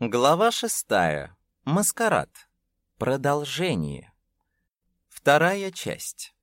Глава шестая. Маскарад. Продолжение. Вторая часть.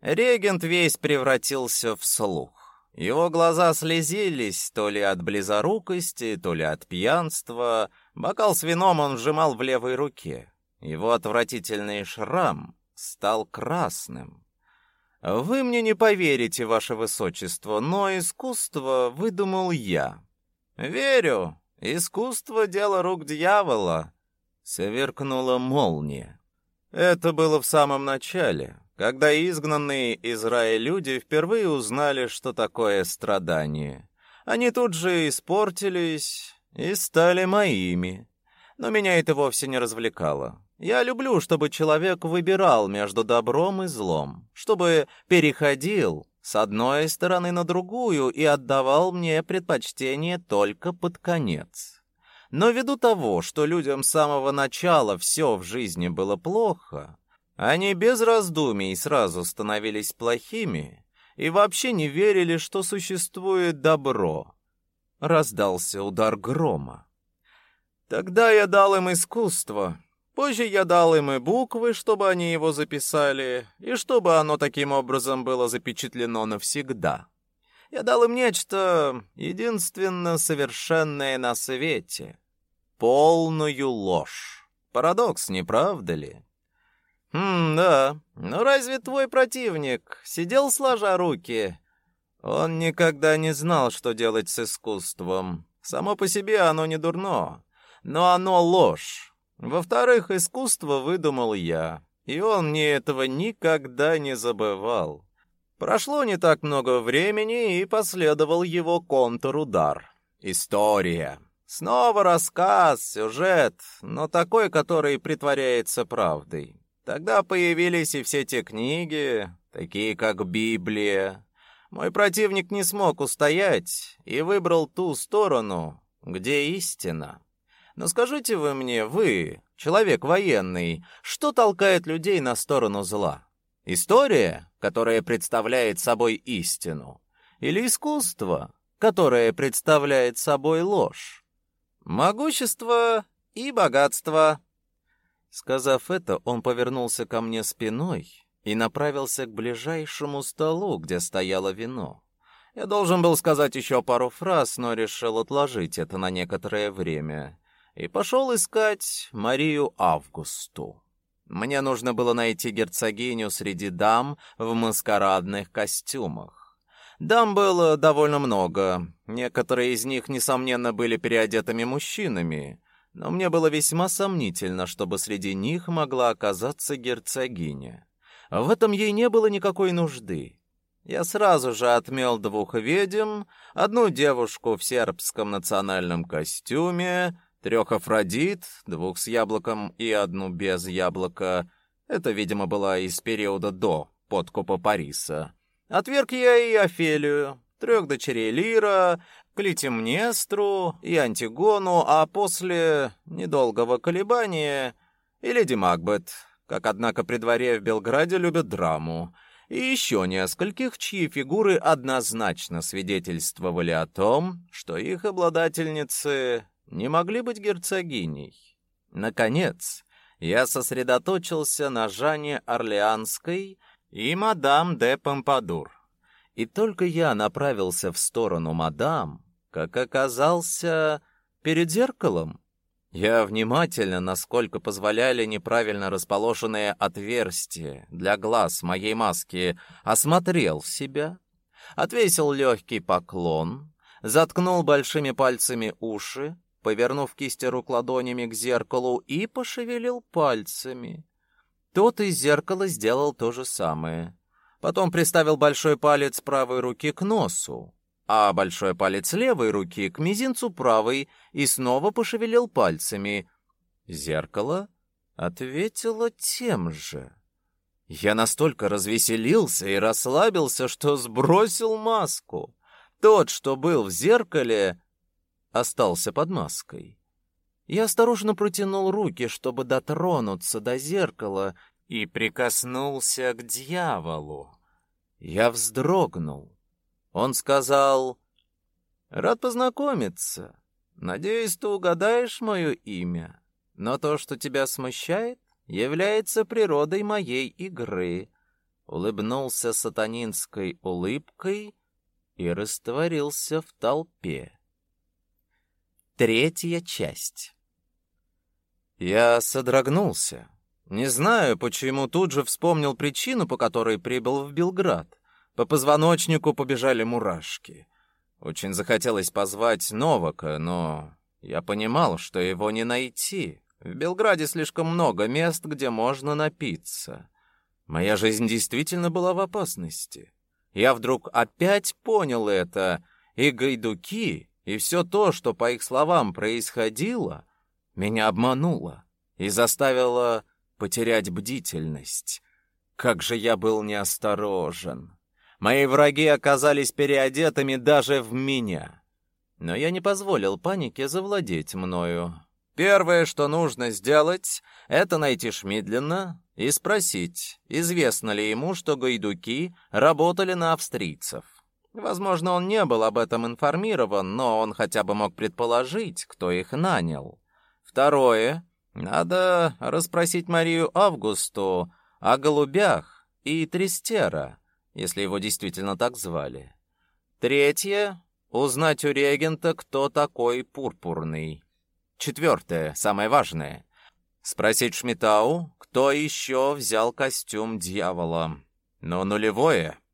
Регент весь превратился в слух. Его глаза слезились то ли от близорукости, то ли от пьянства. Бокал с вином он сжимал в левой руке. Его отвратительный шрам стал красным. Вы мне не поверите, ваше высочество, но искусство выдумал я. Верю, искусство дело рук дьявола. Сверкнула молния. Это было в самом начале, когда изгнанные из рая люди впервые узнали, что такое страдание. Они тут же испортились и стали моими. Но меня это вовсе не развлекало. Я люблю, чтобы человек выбирал между добром и злом, чтобы переходил с одной стороны на другую и отдавал мне предпочтение только под конец. Но ввиду того, что людям с самого начала все в жизни было плохо, они без раздумий сразу становились плохими и вообще не верили, что существует добро. Раздался удар грома. Тогда я дал им искусство, Позже я дал им и буквы, чтобы они его записали, и чтобы оно таким образом было запечатлено навсегда. Я дал им нечто единственно совершенное на свете — полную ложь. Парадокс, не правда ли? Хм, да. Но разве твой противник сидел сложа руки? Он никогда не знал, что делать с искусством. Само по себе оно не дурно, но оно ложь. Во-вторых, искусство выдумал я, и он мне этого никогда не забывал. Прошло не так много времени, и последовал его контрудар. История. Снова рассказ, сюжет, но такой, который притворяется правдой. Тогда появились и все те книги, такие как Библия. Мой противник не смог устоять и выбрал ту сторону, где истина. Но скажите вы мне, вы, человек военный, что толкает людей на сторону зла? История, которая представляет собой истину, или искусство, которое представляет собой ложь? Могущество и богатство. Сказав это, он повернулся ко мне спиной и направился к ближайшему столу, где стояло вино. Я должен был сказать еще пару фраз, но решил отложить это на некоторое время и пошел искать Марию Августу. Мне нужно было найти герцогиню среди дам в маскарадных костюмах. Дам было довольно много. Некоторые из них, несомненно, были переодетыми мужчинами, но мне было весьма сомнительно, чтобы среди них могла оказаться герцогиня. В этом ей не было никакой нужды. Я сразу же отмел двух ведьм, одну девушку в сербском национальном костюме, трех Афродит, двух с яблоком и одну без яблока. Это, видимо, была из периода до подкупа Париса. Отверг я и Офелию, трех дочерей Лира, Клитимнестру и Антигону, а после недолгого колебания и леди Макбет, как, однако, при дворе в Белграде любят драму, и еще нескольких, чьи фигуры однозначно свидетельствовали о том, что их обладательницы не могли быть герцогиней. Наконец, я сосредоточился на Жанне Орлеанской и мадам де Помпадур. И только я направился в сторону мадам, как оказался перед зеркалом. Я внимательно, насколько позволяли неправильно расположенные отверстия для глаз моей маски, осмотрел себя, отвесил легкий поклон, заткнул большими пальцами уши, повернув кисти рук ладонями к зеркалу и пошевелил пальцами. Тот из зеркала сделал то же самое. Потом приставил большой палец правой руки к носу, а большой палец левой руки к мизинцу правой и снова пошевелил пальцами. Зеркало ответило тем же. Я настолько развеселился и расслабился, что сбросил маску. Тот, что был в зеркале, остался под маской. Я осторожно протянул руки, чтобы дотронуться до зеркала, и прикоснулся к дьяволу. Я вздрогнул. Он сказал: "Рад познакомиться. Надеюсь, ты угадаешь мое имя. Но то, что тебя смущает, является природой моей игры. Улыбнулся сатанинской улыбкой и растворился в толпе. Третья часть. Я содрогнулся. Не знаю, почему тут же вспомнил причину, по которой прибыл в Белград. По позвоночнику побежали мурашки. Очень захотелось позвать Новака, но я понимал, что его не найти. В Белграде слишком много мест, где можно напиться. Моя жизнь действительно была в опасности. Я вдруг опять понял это, и гайдуки, и все то, что, по их словам, происходило, меня обмануло и заставило потерять бдительность. Как же я был неосторожен. Мои враги оказались переодетыми даже в меня. Но я не позволил панике завладеть мною. Первое, что нужно сделать, это найти Шмидлина и спросить, известно ли ему, что гайдуки работали на австрийцев. Возможно, он не был об этом информирован, но он хотя бы мог предположить, кто их нанял. Второе, надо расспросить Марию Августу о голубях и Тристера, если его действительно так звали. Третье — узнать у регента, кто такой Пурпурный. Четвертое, самое важное — спросить Шмитау, кто еще взял костюм дьявола. Но нулевое —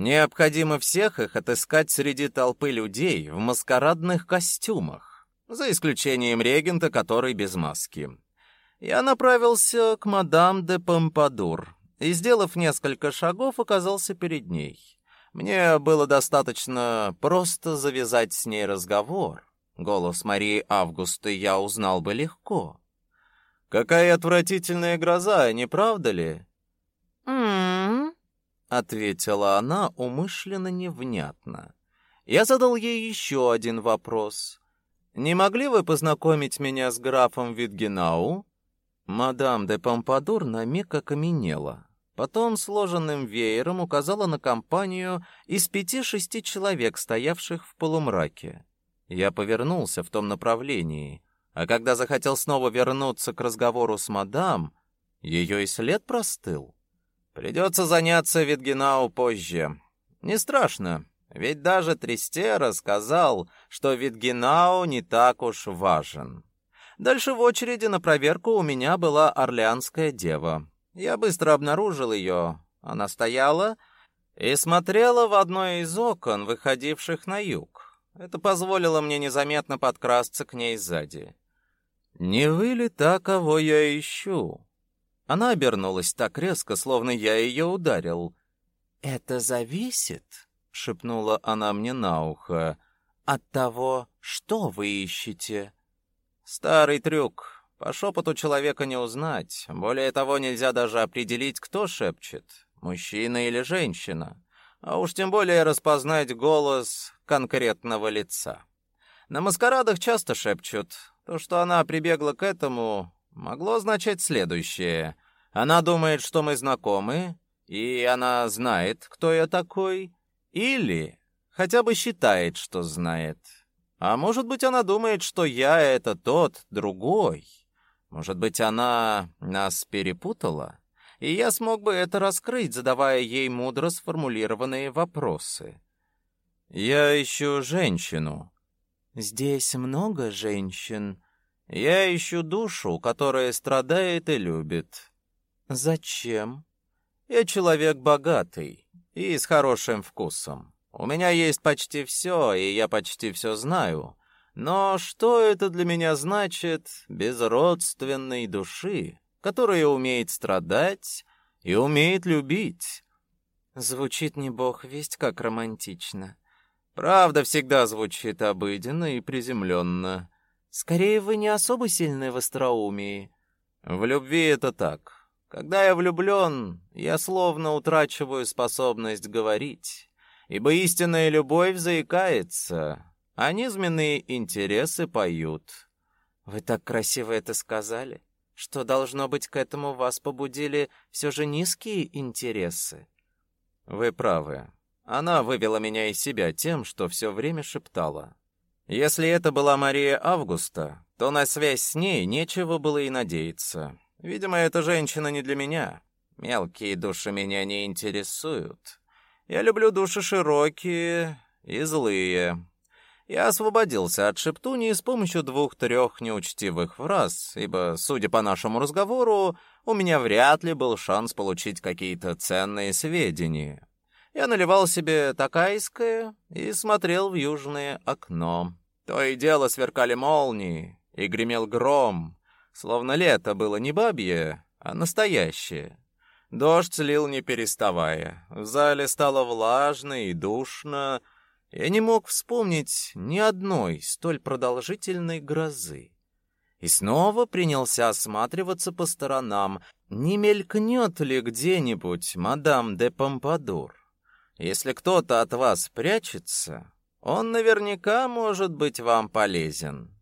необходимо всех их отыскать среди толпы людей в маскарадных костюмах, за исключением регента, который без маски. Я направился к мадам де Помпадур и, сделав несколько шагов, оказался перед ней. Мне было достаточно просто завязать с ней разговор. Голос Марии Августы я узнал бы легко. «Какая отвратительная гроза, не правда ли?» Ответила она умышленно невнятно. Я задал ей еще один вопрос. «Не могли вы познакомить меня с графом Витгенау?» Мадам де Помпадур на миг окаменела. Потом сложенным веером указала на компанию из пяти-шести человек, стоявших в полумраке. Я повернулся в том направлении, а когда захотел снова вернуться к разговору с мадам, ее и след простыл. Придется заняться Витгенау позже. Не страшно, ведь даже Тристера сказал, что Витгенау не так уж важен. Дальше в очереди на проверку у меня была орлеанская дева. Я быстро обнаружил ее. Она стояла и смотрела в одно из окон, выходивших на юг. Это позволило мне незаметно подкрасться к ней сзади. «Не вы ли та, кого я ищу?» Она обернулась так резко, словно я ее ударил. «Это зависит», — шепнула она мне на ухо, — «от того, что вы ищете». «Старый трюк. По шепоту человека не узнать. Более того, нельзя даже определить, кто шепчет, мужчина или женщина. А уж тем более распознать голос конкретного лица. На маскарадах часто шепчут. То, что она прибегла к этому, могло означать следующее. Она думает, что мы знакомы, и она знает, кто я такой, или хотя бы считает, что знает. А может быть, она думает, что я — это тот, другой. Может быть, она нас перепутала? И я смог бы это раскрыть, задавая ей мудро сформулированные вопросы. Я ищу женщину. Здесь много женщин. Я ищу душу, которая страдает и любит. Зачем? Я человек богатый и с хорошим вкусом. У меня есть почти все, и я почти все знаю. Но что это для меня значит без родственной души, которая умеет страдать и умеет любить? Звучит не бог весть как романтично. Правда всегда звучит обыденно и приземленно. Скорее, вы не особо сильны в остроумии. В любви это так. Когда я влюблен, я словно утрачиваю способность говорить, ибо истинная любовь заикается, а низменные интересы поют. Вы так красиво это сказали, что, должно быть, к этому вас побудили все же низкие интересы. Вы правы. Она вывела меня из себя тем, что все время шептала. Если это была Мария Августа, то на связь с ней нечего было и надеяться. Видимо, эта женщина не для меня. Мелкие души меня не интересуют. Я люблю души широкие и злые. Я освободился от шептунии с помощью двух-трех неучтивых фраз, ибо, судя по нашему разговору, у меня вряд ли был шанс получить какие-то ценные сведения. Я наливал себе такайское и смотрел в южное окно. То и дело сверкали молнии, и гремел гром, словно лето было не бабье, а настоящее. Дождь лил не переставая. В зале стало влажно и душно. Я не мог вспомнить ни одной столь продолжительной грозы. И снова принялся осматриваться по сторонам, не мелькнет ли где-нибудь мадам де Помпадур. Если кто-то от вас прячется, он наверняка может быть вам полезен.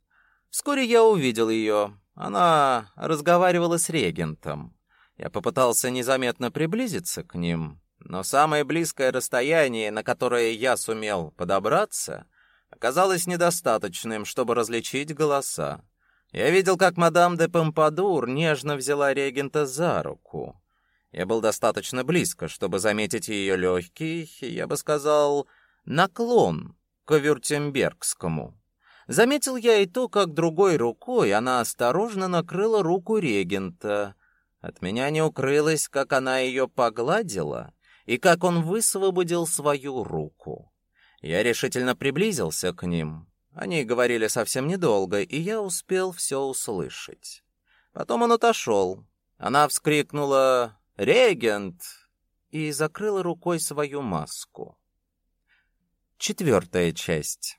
Вскоре я увидел ее. Она разговаривала с регентом. Я попытался незаметно приблизиться к ним, но самое близкое расстояние, на которое я сумел подобраться, оказалось недостаточным, чтобы различить голоса. Я видел, как мадам де Помпадур нежно взяла регента за руку. Я был достаточно близко, чтобы заметить ее легкий, я бы сказал, наклон к Вюртембергскому. Заметил я и то, как другой рукой она осторожно накрыла руку регента. От меня не укрылось, как она ее погладила и как он высвободил свою руку. Я решительно приблизился к ним. Они говорили совсем недолго, и я успел все услышать. Потом он отошел. Она вскрикнула «Регент!» и закрыла рукой свою маску. Четвертая часть.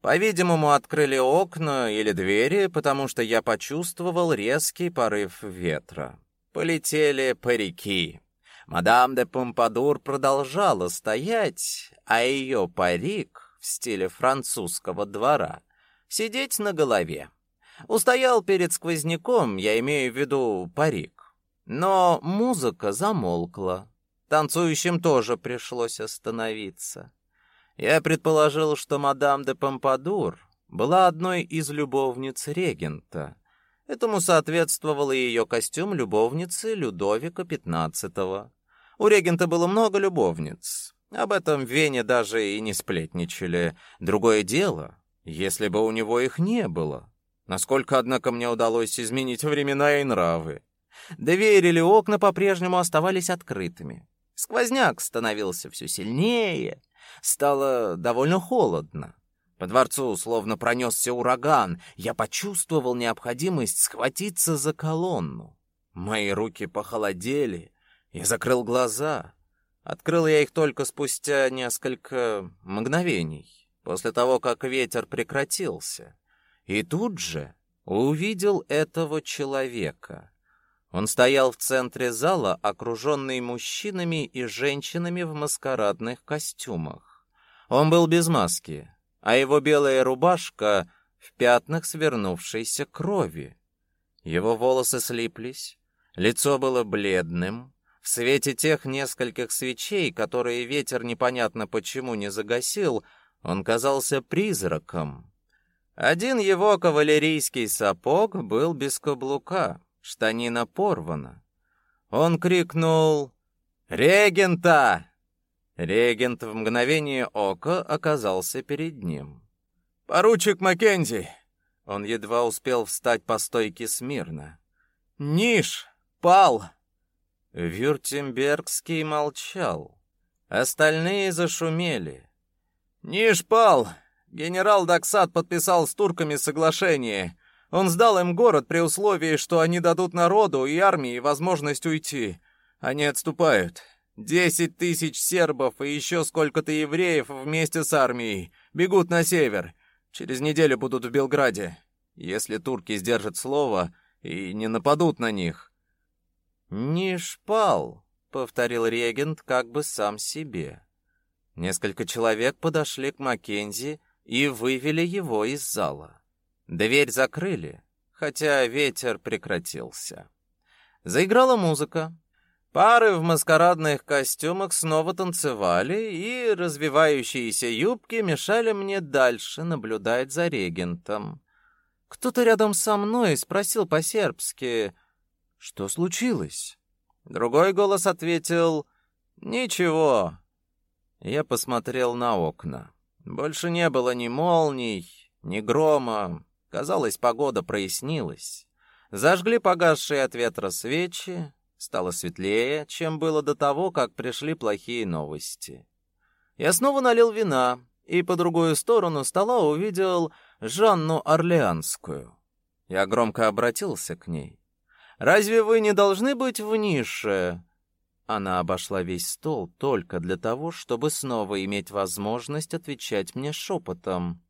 По-видимому, открыли окна или двери, потому что я почувствовал резкий порыв ветра. Полетели парики. Мадам де Помпадур продолжала стоять, а ее парик в стиле французского двора сидеть на голове. Устоял перед сквозняком, я имею в виду парик. Но музыка замолкла. Танцующим тоже пришлось остановиться. Я предположил, что мадам де Помпадур была одной из любовниц регента. Этому соответствовал и ее костюм любовницы Людовика XV. У регента было много любовниц. Об этом в Вене даже и не сплетничали. Другое дело, если бы у него их не было. Насколько, однако, мне удалось изменить времена и нравы. Двери или окна по-прежнему оставались открытыми. Сквозняк становился все сильнее. Стало довольно холодно. По дворцу словно пронесся ураган. Я почувствовал необходимость схватиться за колонну. Мои руки похолодели. Я закрыл глаза. Открыл я их только спустя несколько мгновений, после того, как ветер прекратился. И тут же увидел этого человека. Он стоял в центре зала, окруженный мужчинами и женщинами в маскарадных костюмах. Он был без маски, а его белая рубашка в пятнах свернувшейся крови. Его волосы слиплись, лицо было бледным. В свете тех нескольких свечей, которые ветер непонятно почему не загасил, он казался призраком. Один его кавалерийский сапог был без каблука. Штанина порвана. Он крикнул «Регента!». Регент в мгновение ока оказался перед ним. «Поручик Маккензи!» Он едва успел встать по стойке смирно. «Ниш! Пал!» Вюртембергский молчал. Остальные зашумели. «Ниш пал! Генерал Даксат подписал с турками соглашение. Он сдал им город при условии, что они дадут народу и армии возможность уйти. Они отступают. Десять тысяч сербов и еще сколько-то евреев вместе с армией бегут на север. Через неделю будут в Белграде. Если турки сдержат слово и не нападут на них. «Не шпал», — повторил регент как бы сам себе. Несколько человек подошли к Маккензи и вывели его из зала. Дверь закрыли, хотя ветер прекратился. Заиграла музыка. Пары в маскарадных костюмах снова танцевали, и развивающиеся юбки мешали мне дальше наблюдать за регентом. Кто-то рядом со мной спросил по-сербски, что случилось. Другой голос ответил «Ничего». Я посмотрел на окна. Больше не было ни молний, ни грома. Казалось, погода прояснилась. Зажгли погасшие от ветра свечи. Стало светлее, чем было до того, как пришли плохие новости. Я снова налил вина и по другую сторону стола увидел Жанну Орлеанскую. Я громко обратился к ней. «Разве вы не должны быть в нише?» Она обошла весь стол только для того, чтобы снова иметь возможность отвечать мне шепотом.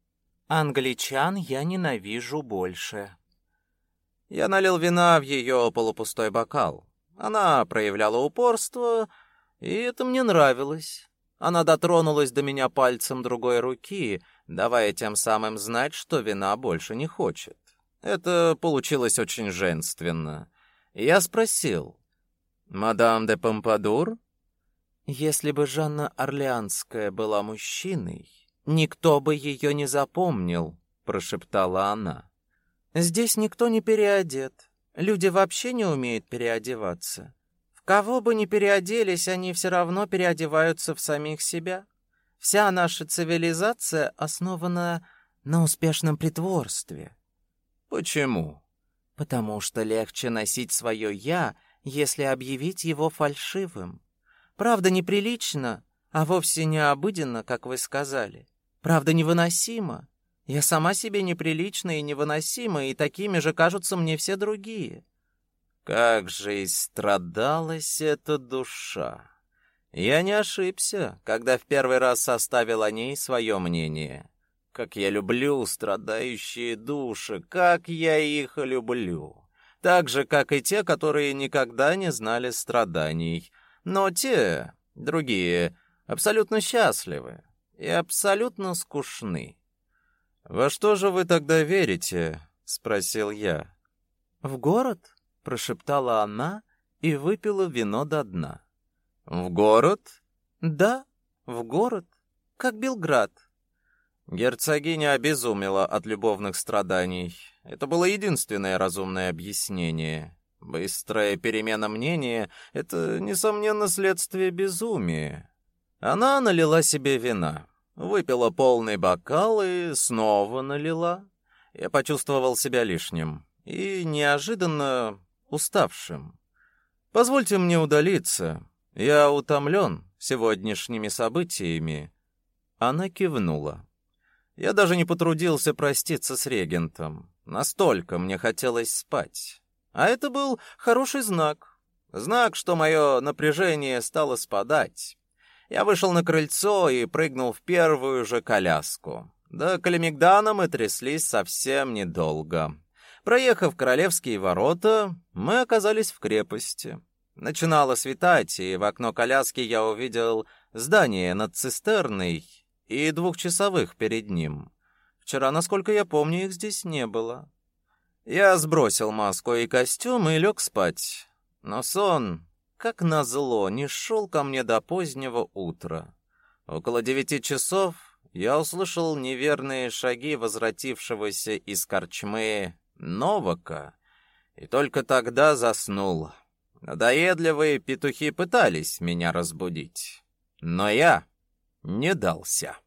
«Англичан я ненавижу больше». Я налил вина в ее полупустой бокал. Она проявляла упорство, и это мне нравилось. Она дотронулась до меня пальцем другой руки, давая тем самым знать, что вина больше не хочет. Это получилось очень женственно. Я спросил, «Мадам де Помпадур?» Если бы Жанна Орлеанская была мужчиной, никто бы ее не запомнил, прошептала она. Здесь никто не переодет. Люди вообще не умеют переодеваться. В кого бы ни переоделись, они все равно переодеваются в самих себя. Вся наша цивилизация основана на успешном притворстве. Почему? Потому что легче носить свое «я», если объявить его фальшивым. Правда, неприлично, а вовсе не обыденно, как вы сказали. Правда, невыносимо. Я сама себе неприлична и невыносима, и такими же кажутся мне все другие. Как же истрадалась эта душа! Я не ошибся, когда в первый раз составил о ней свое мнение. Как я люблю страдающие души, как я их люблю так же, как и те, которые никогда не знали страданий. Но те, другие, абсолютно счастливы и абсолютно скучны. «Во что же вы тогда верите?» — спросил я. «В город?» — прошептала она и выпила вино до дна. «В город?» «Да, в город, как Белград». Герцогиня обезумела от любовных страданий. Это было единственное разумное объяснение. Быстрая перемена мнения — это, несомненно, следствие безумия. Она налила себе вина, выпила полный бокал и снова налила. Я почувствовал себя лишним и неожиданно уставшим. «Позвольте мне удалиться. Я утомлен сегодняшними событиями». Она кивнула. Я даже не потрудился проститься с регентом. Настолько мне хотелось спать. А это был хороший знак. Знак, что мое напряжение стало спадать. Я вышел на крыльцо и прыгнул в первую же коляску. До Калимигдана мы тряслись совсем недолго. Проехав королевские ворота, мы оказались в крепости. Начинало светать, и в окно коляски я увидел здание над цистерной и двухчасовых перед ним. Вчера, насколько я помню, их здесь не было. Я сбросил маску и костюм и лег спать. Но сон, как назло, не шел ко мне до позднего утра. Около девяти часов я услышал неверные шаги возвратившегося из корчмы Новака, и только тогда заснул. Надоедливые петухи пытались меня разбудить, но я не дался.